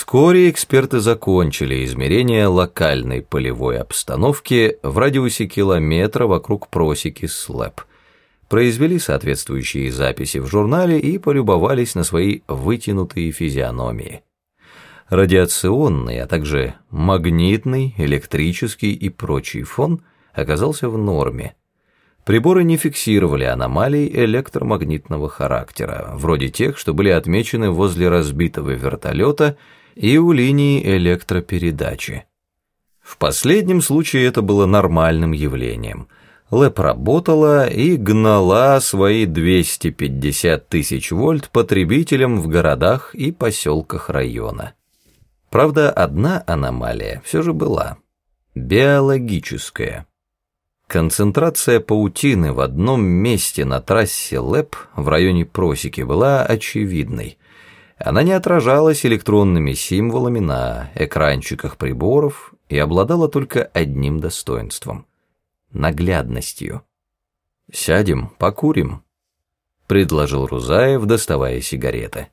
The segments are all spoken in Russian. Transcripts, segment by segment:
Вскоре эксперты закончили измерение локальной полевой обстановки в радиусе километра вокруг просеки СЛЭП, произвели соответствующие записи в журнале и полюбовались на свои вытянутые физиономии. Радиационный, а также магнитный, электрический и прочий фон оказался в норме. Приборы не фиксировали аномалий электромагнитного характера, вроде тех, что были отмечены возле разбитого вертолета и у линии электропередачи. В последнем случае это было нормальным явлением. ЛЭП работала и гнала свои 250 тысяч вольт потребителям в городах и поселках района. Правда, одна аномалия все же была. Биологическая. Концентрация паутины в одном месте на трассе ЛЭП в районе просеки была очевидной. Она не отражалась электронными символами на экранчиках приборов и обладала только одним достоинством – наглядностью. «Сядем, покурим», – предложил Рузаев, доставая сигареты.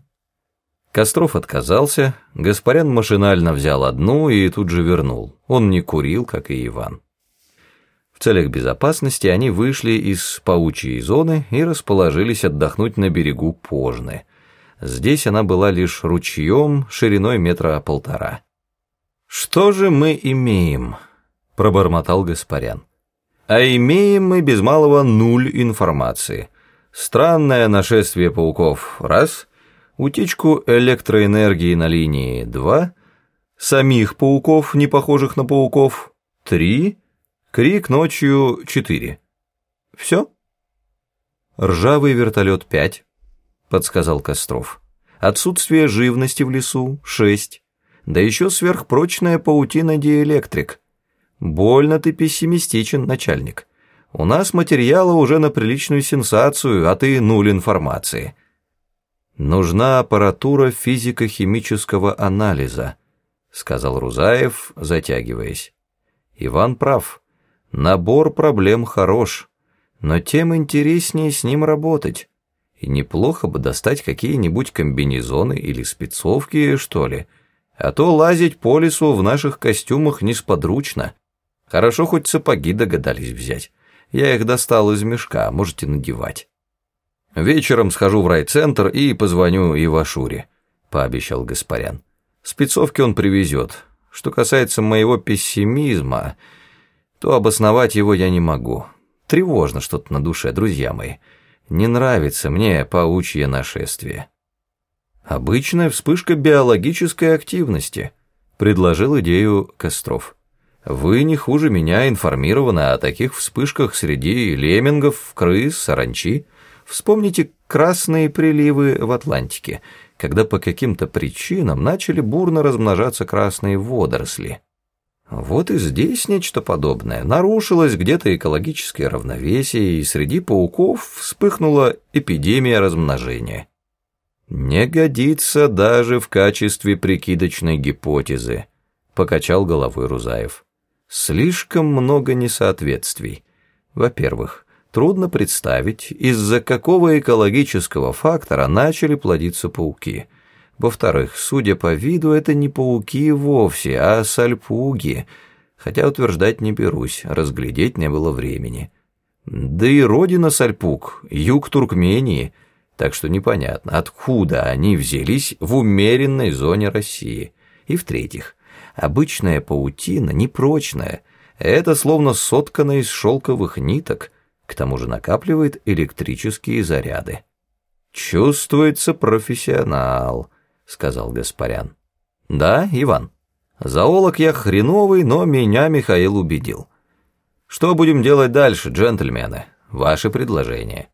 Костров отказался, Гаспарян машинально взял одну и тут же вернул. Он не курил, как и Иван. В целях безопасности они вышли из паучьей зоны и расположились отдохнуть на берегу Пожны. Здесь она была лишь ручьем шириной метра полтора. «Что же мы имеем?» – пробормотал Гаспарян. «А имеем мы без малого нуль информации. Странное нашествие пауков – раз – утечку электроэнергии на линии 2, самих пауков, не похожих на пауков, 3, крик ночью 4. Все? Ржавый вертолет 5, подсказал Костров. Отсутствие живности в лесу 6. Да еще сверхпрочная паутина диэлектрик. Больно ты пессимистичен, начальник. У нас материала уже на приличную сенсацию, а ты нуль информации. «Нужна аппаратура физико-химического анализа», — сказал Рузаев, затягиваясь. «Иван прав. Набор проблем хорош, но тем интереснее с ним работать. И неплохо бы достать какие-нибудь комбинезоны или спецовки, что ли. А то лазить по лесу в наших костюмах несподручно. Хорошо, хоть сапоги догадались взять. Я их достал из мешка, можете надевать». Вечером схожу в райцентр и позвоню Ивашуре», — пообещал Гаспарян. «Спецовки он привезет. Что касается моего пессимизма, то обосновать его я не могу. Тревожно что-то на душе, друзья мои. Не нравится мне паучье нашествие». «Обычная вспышка биологической активности», — предложил идею Костров. «Вы не хуже меня информированы о таких вспышках среди леммингов, крыс, саранчи». Вспомните красные приливы в Атлантике, когда по каким-то причинам начали бурно размножаться красные водоросли. Вот и здесь нечто подобное. Нарушилось где-то экологическое равновесие, и среди пауков вспыхнула эпидемия размножения. «Не годится даже в качестве прикидочной гипотезы», — покачал головой Рузаев. «Слишком много несоответствий. Во-первых, Трудно представить, из-за какого экологического фактора начали плодиться пауки. Во-вторых, судя по виду, это не пауки вовсе, а сальпуги, хотя утверждать не берусь, разглядеть не было времени. Да и родина сальпуг, юг Туркмении, так что непонятно, откуда они взялись в умеренной зоне России. И в-третьих, обычная паутина непрочная, это словно соткана из шелковых ниток – к тому же накапливает электрические заряды. «Чувствуется профессионал», — сказал Гаспарян. «Да, Иван. Зоолог я хреновый, но меня Михаил убедил. Что будем делать дальше, джентльмены? Ваши предложения».